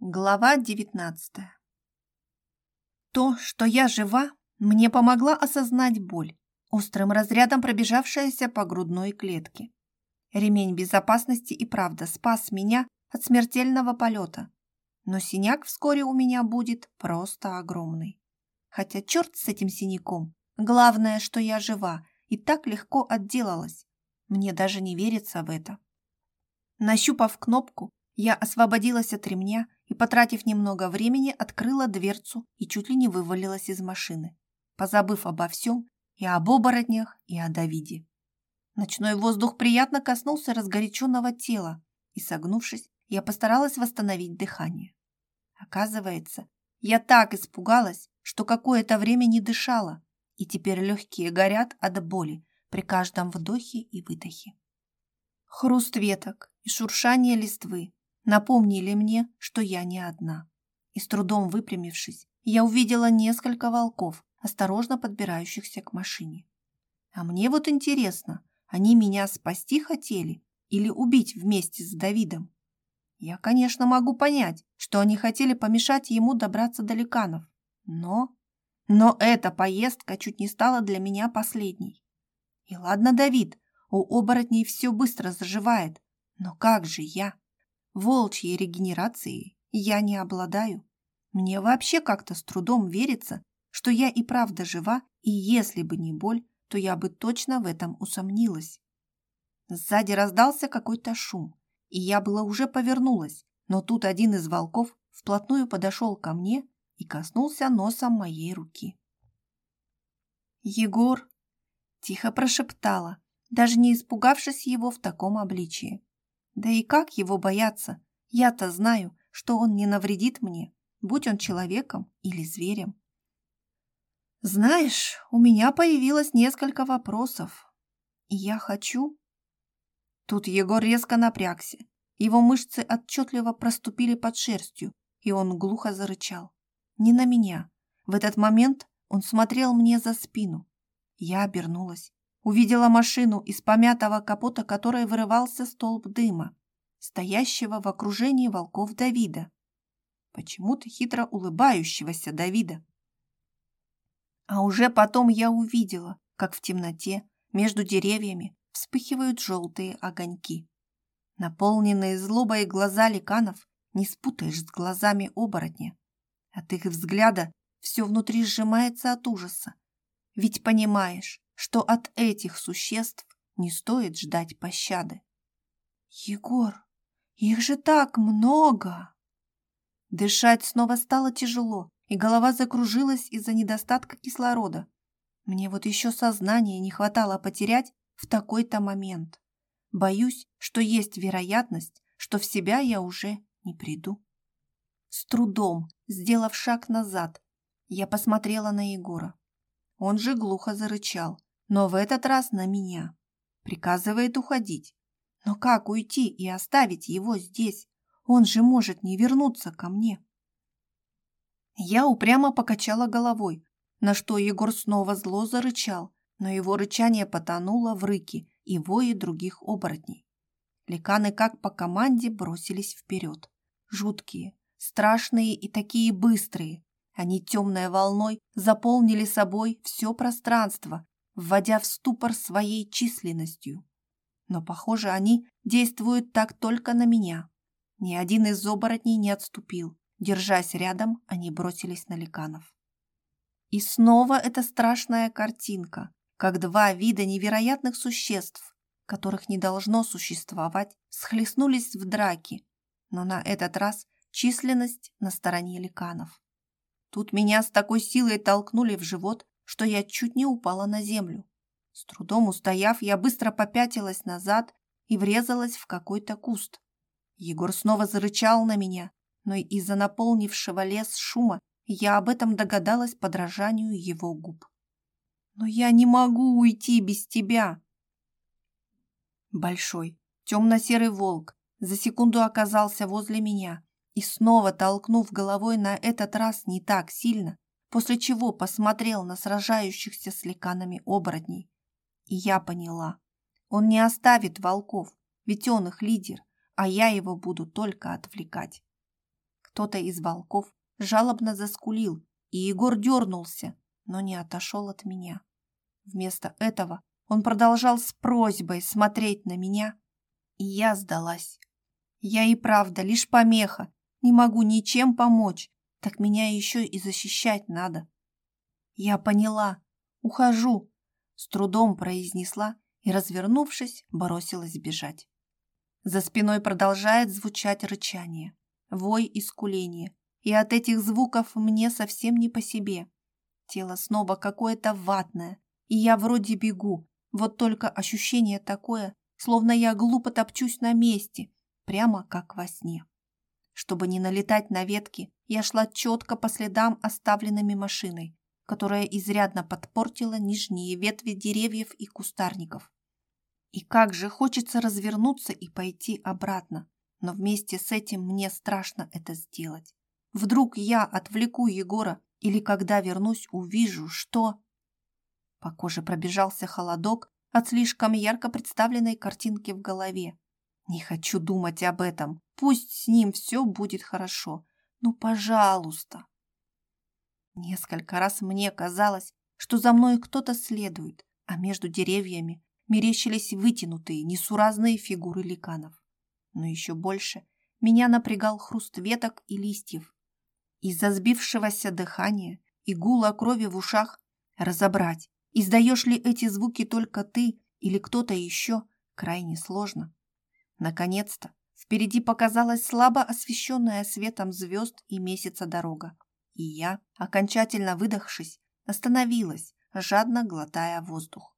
Глава 19. То, что я жива, мне помогла осознать боль, острым разрядом пробежавшаяся по грудной клетке. Ремень безопасности и правда спас меня от смертельного полета, но синяк вскоре у меня будет просто огромный. Хотя черт с этим синяком, главное, что я жива и так легко отделалась. Мне даже не верится в это. Нащупав кнопку, я освободилась от ремня и, потратив немного времени, открыла дверцу и чуть ли не вывалилась из машины, позабыв обо всем и об оборотнях, и о Давиде. Ночной воздух приятно коснулся разгоряченного тела, и, согнувшись, я постаралась восстановить дыхание. Оказывается, я так испугалась, что какое-то время не дышала, и теперь легкие горят от боли при каждом вдохе и выдохе. Хруст веток и шуршание листвы напомнили мне, что я не одна. И с трудом выпрямившись, я увидела несколько волков, осторожно подбирающихся к машине. А мне вот интересно, они меня спасти хотели или убить вместе с Давидом? Я, конечно, могу понять, что они хотели помешать ему добраться до Ликанов, но... Но эта поездка чуть не стала для меня последней. И ладно, Давид, у оборотней все быстро заживает, но как же я? волчьей регенерацией я не обладаю. Мне вообще как-то с трудом верится, что я и правда жива, и если бы не боль, то я бы точно в этом усомнилась. Сзади раздался какой-то шум, и я была уже повернулась, но тут один из волков вплотную подошел ко мне и коснулся носом моей руки. «Егор!» – тихо прошептала, даже не испугавшись его в таком обличии. Да и как его бояться? Я-то знаю, что он не навредит мне, будь он человеком или зверем. Знаешь, у меня появилось несколько вопросов. И я хочу... Тут Егор резко напрягся. Его мышцы отчетливо проступили под шерстью, и он глухо зарычал. Не на меня. В этот момент он смотрел мне за спину. Я обернулась. Увидела машину, из помятого капота которой вырывался столб дыма, стоящего в окружении волков Давида. Почему-то хитро улыбающегося Давида. А уже потом я увидела, как в темноте между деревьями вспыхивают желтые огоньки. Наполненные злобой глаза ликанов не спутаешь с глазами оборотня. От их взгляда все внутри сжимается от ужаса. Ведь понимаешь, что от этих существ не стоит ждать пощады. «Егор, их же так много!» Дышать снова стало тяжело, и голова закружилась из-за недостатка кислорода. Мне вот еще сознание не хватало потерять в такой-то момент. Боюсь, что есть вероятность, что в себя я уже не приду. С трудом, сделав шаг назад, я посмотрела на Егора. Он же глухо зарычал, но в этот раз на меня. Приказывает уходить. Но как уйти и оставить его здесь? Он же может не вернуться ко мне. Я упрямо покачала головой, на что Егор снова зло зарычал, но его рычание потонуло в рыке и вои других оборотней. Ликаны как по команде бросились вперед. Жуткие, страшные и такие быстрые. Они темной волной заполнили собой все пространство, вводя в ступор своей численностью. Но, похоже, они действуют так только на меня. Ни один из оборотней не отступил. Держась рядом, они бросились на ликанов. И снова эта страшная картинка, как два вида невероятных существ, которых не должно существовать, схлестнулись в драке, но на этот раз численность на стороне ликанов. Тут меня с такой силой толкнули в живот, что я чуть не упала на землю. С трудом устояв, я быстро попятилась назад и врезалась в какой-то куст. Егор снова зарычал на меня, но из-за наполнившего лес шума я об этом догадалась по дрожанию его губ. «Но я не могу уйти без тебя!» Большой, темно-серый волк за секунду оказался возле меня и снова, толкнув головой на этот раз не так сильно, после чего посмотрел на сражающихся с ликанами оборотней. И я поняла, он не оставит волков, ведь он их лидер, а я его буду только отвлекать. Кто-то из волков жалобно заскулил, и Егор дернулся, но не отошел от меня. Вместо этого он продолжал с просьбой смотреть на меня, и я сдалась. Я и правда лишь помеха, не могу ничем помочь, так меня еще и защищать надо. Я поняла. Ухожу. С трудом произнесла и, развернувшись, бросилась бежать. За спиной продолжает звучать рычание, вой и скуление. И от этих звуков мне совсем не по себе. Тело снова какое-то ватное, и я вроде бегу. Вот только ощущение такое, словно я глупо топчусь на месте, прямо как во сне. Чтобы не налетать на ветки, я шла четко по следам, оставленными машиной, которая изрядно подпортила нижние ветви деревьев и кустарников. И как же хочется развернуться и пойти обратно, но вместе с этим мне страшно это сделать. Вдруг я отвлеку Егора или когда вернусь, увижу, что... По коже пробежался холодок от слишком ярко представленной картинки в голове. Не хочу думать об этом. Пусть с ним все будет хорошо. Ну, пожалуйста. Несколько раз мне казалось, что за мной кто-то следует, а между деревьями мерещились вытянутые, несуразные фигуры ликанов. Но еще больше меня напрягал хруст веток и листьев. Из-за сбившегося дыхания и гула крови в ушах разобрать, издаешь ли эти звуки только ты или кто-то еще, крайне сложно. Наконец-то впереди показалась слабо освещенная светом звезд и месяца дорога. И я, окончательно выдохшись, остановилась, жадно глотая воздух.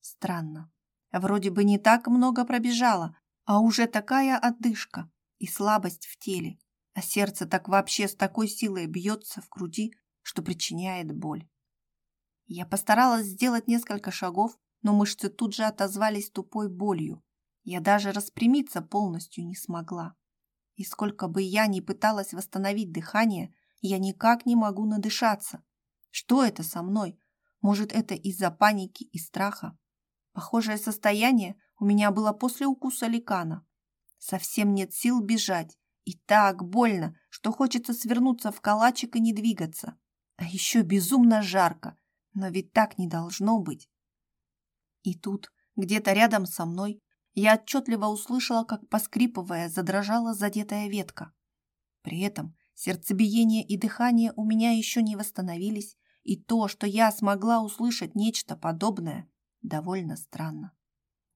Странно. Вроде бы не так много пробежала, а уже такая отдышка и слабость в теле, а сердце так вообще с такой силой бьется в груди, что причиняет боль. Я постаралась сделать несколько шагов, но мышцы тут же отозвались тупой болью, я даже распрямиться полностью не смогла. И сколько бы я ни пыталась восстановить дыхание, я никак не могу надышаться. Что это со мной? Может, это из-за паники и страха? Похожее состояние у меня было после укуса ликана. Совсем нет сил бежать, и так больно, что хочется свернуться в калачик и не двигаться. А еще безумно жарко, но ведь так не должно быть. И тут, где-то рядом со мной, я отчетливо услышала, как, поскрипывая, задрожала задетая ветка. При этом сердцебиение и дыхание у меня еще не восстановились, и то, что я смогла услышать нечто подобное, довольно странно.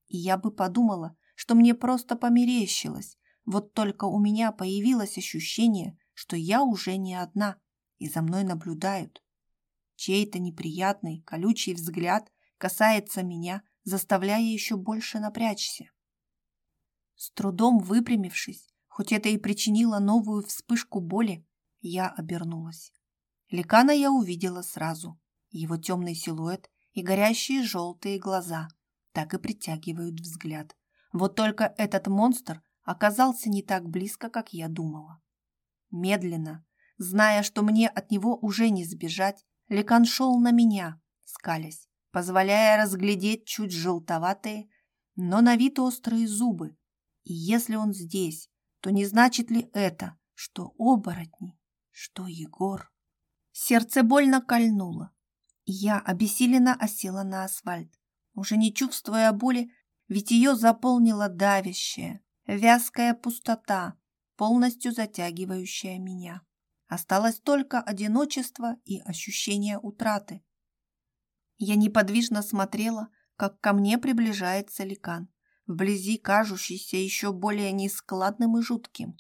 И я бы подумала, что мне просто померещилось, вот только у меня появилось ощущение, что я уже не одна, и за мной наблюдают. Чей-то неприятный, колючий взгляд касается меня – заставляя еще больше напрячься. С трудом выпрямившись, хоть это и причинило новую вспышку боли, я обернулась. Ликана я увидела сразу. Его темный силуэт и горящие желтые глаза так и притягивают взгляд. Вот только этот монстр оказался не так близко, как я думала. Медленно, зная, что мне от него уже не сбежать, Ликан шел на меня, скалясь позволяя разглядеть чуть желтоватые, но на вид острые зубы. И если он здесь, то не значит ли это, что оборотни, что Егор? Сердце больно кольнуло, и я обессиленно осела на асфальт, уже не чувствуя боли, ведь ее заполнила давящая, вязкая пустота, полностью затягивающая меня. Осталось только одиночество и ощущение утраты. Я неподвижно смотрела, как ко мне приближается ликан, вблизи кажущийся еще более нескладным и жутким.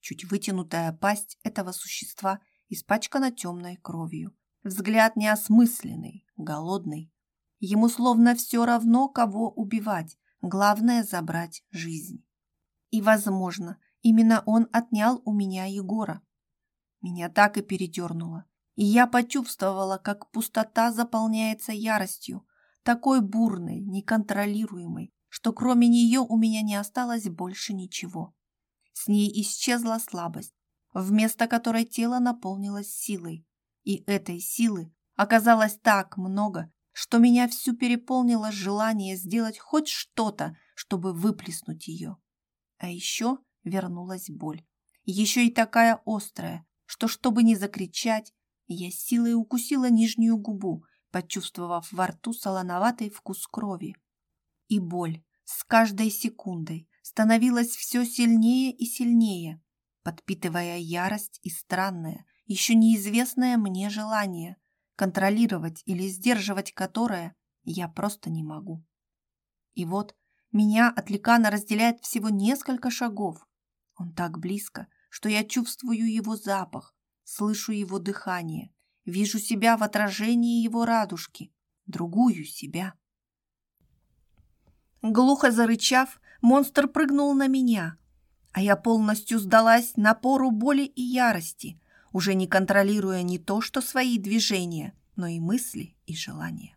Чуть вытянутая пасть этого существа испачкана темной кровью. Взгляд неосмысленный, голодный. Ему словно все равно, кого убивать, главное забрать жизнь. И, возможно, именно он отнял у меня Егора. Меня так и передернуло. И я почувствовала, как пустота заполняется яростью, такой бурной, неконтролируемой, что кроме нее у меня не осталось больше ничего. С ней исчезла слабость, вместо которой тело наполнилось силой. И этой силы оказалось так много, что меня всю переполнило желание сделать хоть что-то, чтобы выплеснуть ее. А еще вернулась боль. Еще и такая острая, что чтобы не закричать, я силой укусила нижнюю губу, почувствовав во рту солоноватый вкус крови. И боль с каждой секундой становилась все сильнее и сильнее, подпитывая ярость и странное, еще неизвестное мне желание, контролировать или сдерживать которое я просто не могу. И вот меня от Ликана разделяет всего несколько шагов. Он так близко, что я чувствую его запах, слышу его дыхание, вижу себя в отражении его радужки, другую себя. Глухо зарычав, монстр прыгнул на меня, а я полностью сдалась напору боли и ярости, уже не контролируя не то что свои движения, но и мысли и желания.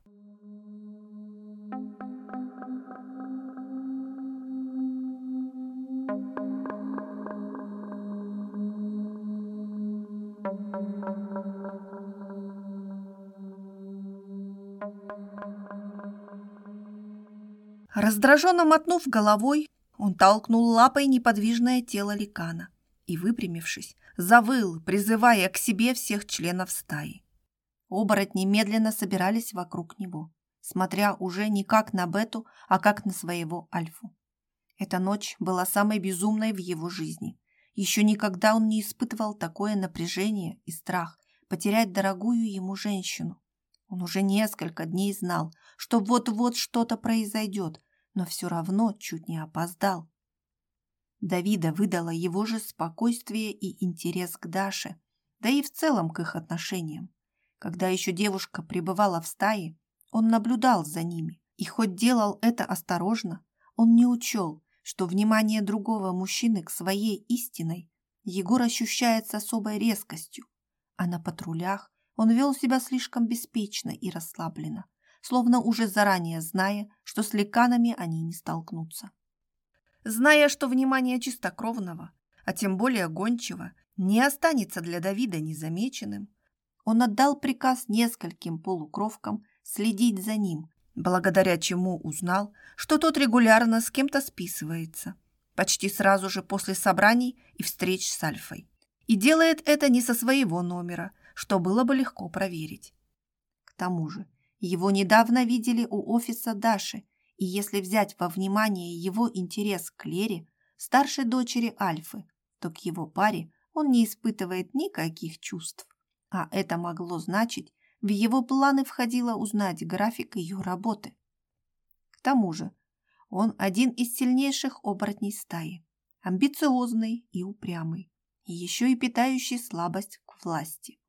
Раздраженно мотнув головой, он толкнул лапой неподвижное тело ликана и, выпрямившись, завыл, призывая к себе всех членов стаи. Оборотни медленно собирались вокруг него, смотря уже не как на Бету, а как на своего Альфу. Эта ночь была самой безумной в его жизни. Еще никогда он не испытывал такое напряжение и страх потерять дорогую ему женщину. Он уже несколько дней знал, что вот-вот что-то произойдет, но все равно чуть не опоздал. Давида выдала его же спокойствие и интерес к Даше, да и в целом к их отношениям. Когда еще девушка пребывала в стае, он наблюдал за ними, и хоть делал это осторожно, он не учел, что внимание другого мужчины к своей истиной Егор ощущает с особой резкостью, а на патрулях он вел себя слишком беспечно и расслабленно, словно уже заранее зная, что с ликанами они не столкнутся. Зная, что внимание чистокровного, а тем более гончего, не останется для Давида незамеченным, он отдал приказ нескольким полукровкам следить за ним, благодаря чему узнал, что тот регулярно с кем-то списывается, почти сразу же после собраний и встреч с Альфой. И делает это не со своего номера, что было бы легко проверить. К тому же его недавно видели у офиса Даши, и если взять во внимание его интерес к Лере, старшей дочери Альфы, то к его паре он не испытывает никаких чувств. А это могло значить, в его планы входило узнать график ее работы. К тому же, он один из сильнейших оборотней стаи, амбициозный и упрямый, и еще и питающий слабость к власти.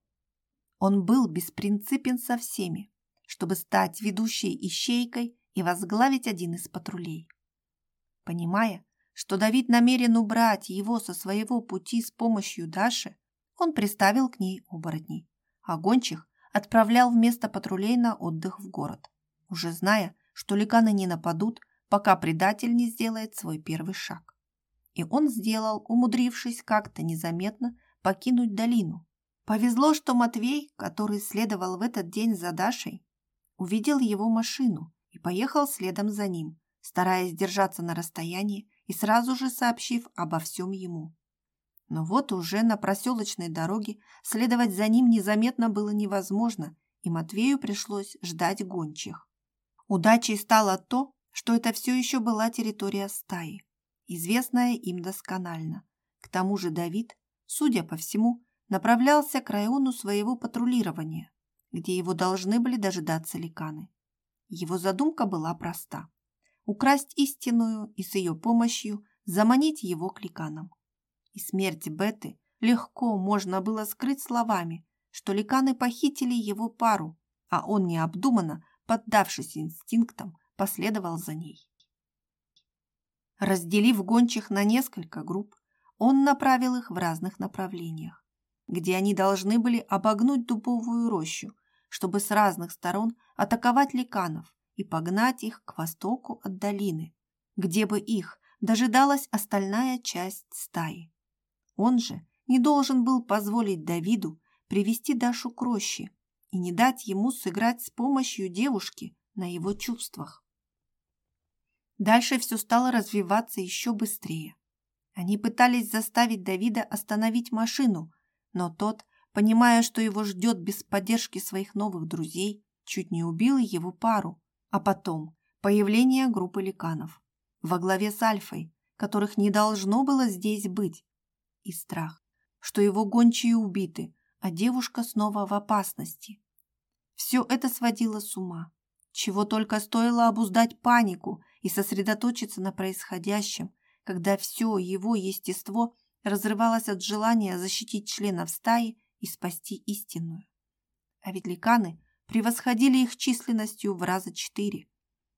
Он был беспринципен со всеми, чтобы стать ведущей ищейкой и возглавить один из патрулей. Понимая, что Давид намерен убрать его со своего пути с помощью Даши, он приставил к ней оборотней, а гончих отправлял вместо патрулей на отдых в город, уже зная, что ликаны не нападут, пока предатель не сделает свой первый шаг. И он сделал, умудрившись как-то незаметно покинуть долину. Повезло, что Матвей, который следовал в этот день за Дашей, увидел его машину и поехал следом за ним, стараясь держаться на расстоянии и сразу же сообщив обо всем ему. Но вот уже на проселочной дороге следовать за ним незаметно было невозможно, и Матвею пришлось ждать гончих. Удачей стало то, что это все еще была территория стаи, известная им досконально. К тому же Давид, судя по всему, направлялся к району своего патрулирования где его должны были дожидаться ликаны. Его задумка была проста – украсть истинную и с ее помощью заманить его к ликанам. И смерть Беты легко можно было скрыть словами, что ликаны похитили его пару, а он необдуманно, поддавшись инстинктам, последовал за ней. Разделив гончих на несколько групп, он направил их в разных направлениях, где они должны были обогнуть дубовую рощу, чтобы с разных сторон атаковать ликанов и погнать их к востоку от долины, где бы их дожидалась остальная часть стаи. Он же не должен был позволить Давиду привести Дашу к роще и не дать ему сыграть с помощью девушки на его чувствах. Дальше все стало развиваться еще быстрее. Они пытались заставить Давида остановить машину – но тот, понимая, что его ждет без поддержки своих новых друзей, чуть не убил его пару, а потом появление группы ликанов во главе с Альфой, которых не должно было здесь быть, и страх, что его гончие убиты, а девушка снова в опасности. Все это сводило с ума. Чего только стоило обуздать панику и сосредоточиться на происходящем, когда все его естество разрывалась от желания защитить членов стаи и спасти истинную. А ведь ликаны превосходили их численностью в раза четыре.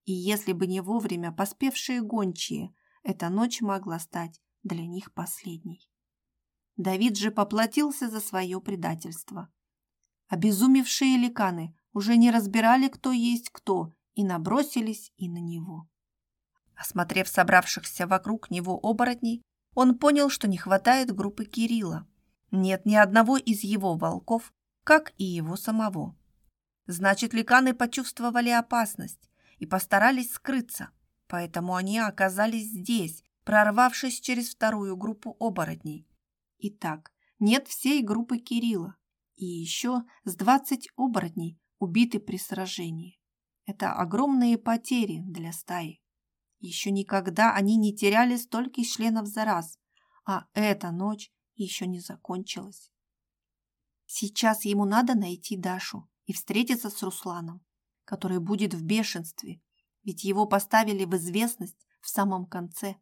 И если бы не вовремя поспевшие гончие, эта ночь могла стать для них последней. Давид же поплатился за свое предательство. Обезумевшие ликаны уже не разбирали, кто есть кто, и набросились и на него. Осмотрев собравшихся вокруг него оборотней, он понял, что не хватает группы Кирилла. Нет ни одного из его волков, как и его самого. Значит, ликаны почувствовали опасность и постарались скрыться, поэтому они оказались здесь, прорвавшись через вторую группу оборотней. Итак, нет всей группы Кирилла, и еще с 20 оборотней убиты при сражении. Это огромные потери для стаи. Еще никогда они не теряли столько членов за раз, а эта ночь еще не закончилась. Сейчас ему надо найти Дашу и встретиться с Русланом, который будет в бешенстве, ведь его поставили в известность в самом конце.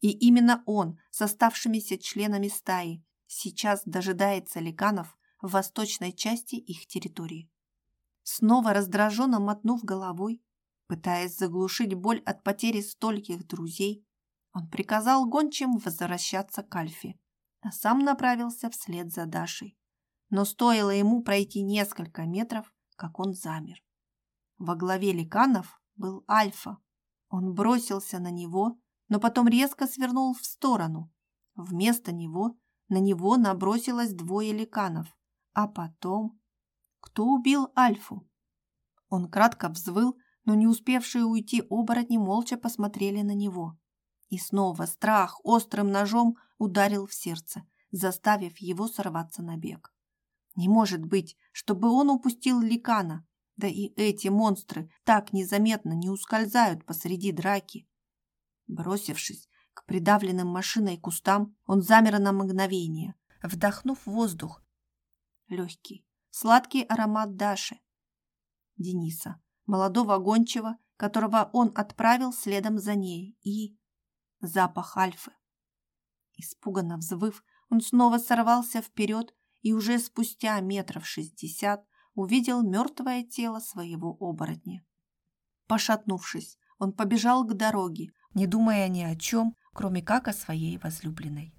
И именно он с оставшимися членами стаи сейчас дожидается ликанов в восточной части их территории. Снова раздраженно мотнув головой, Пытаясь заглушить боль от потери стольких друзей, он приказал гончим возвращаться к Альфе, а сам направился вслед за Дашей. Но стоило ему пройти несколько метров, как он замер. Во главе ликанов был Альфа. Он бросился на него, но потом резко свернул в сторону. Вместо него на него набросилось двое ликанов. А потом... Кто убил Альфу? Он кратко взвыл, но не успевшие уйти оборотни молча посмотрели на него. И снова страх острым ножом ударил в сердце, заставив его сорваться на бег. Не может быть, чтобы он упустил ликана. Да и эти монстры так незаметно не ускользают посреди драки. Бросившись к придавленным машиной кустам, он замер на мгновение, вдохнув воздух. Легкий, сладкий аромат Даши. Дениса, молодого гончего, которого он отправил следом за ней, и... запах Альфы. Испуганно взвыв, он снова сорвался вперед и уже спустя метров шестьдесят увидел мертвое тело своего оборотня. Пошатнувшись, он побежал к дороге, не думая ни о чем, кроме как о своей возлюбленной.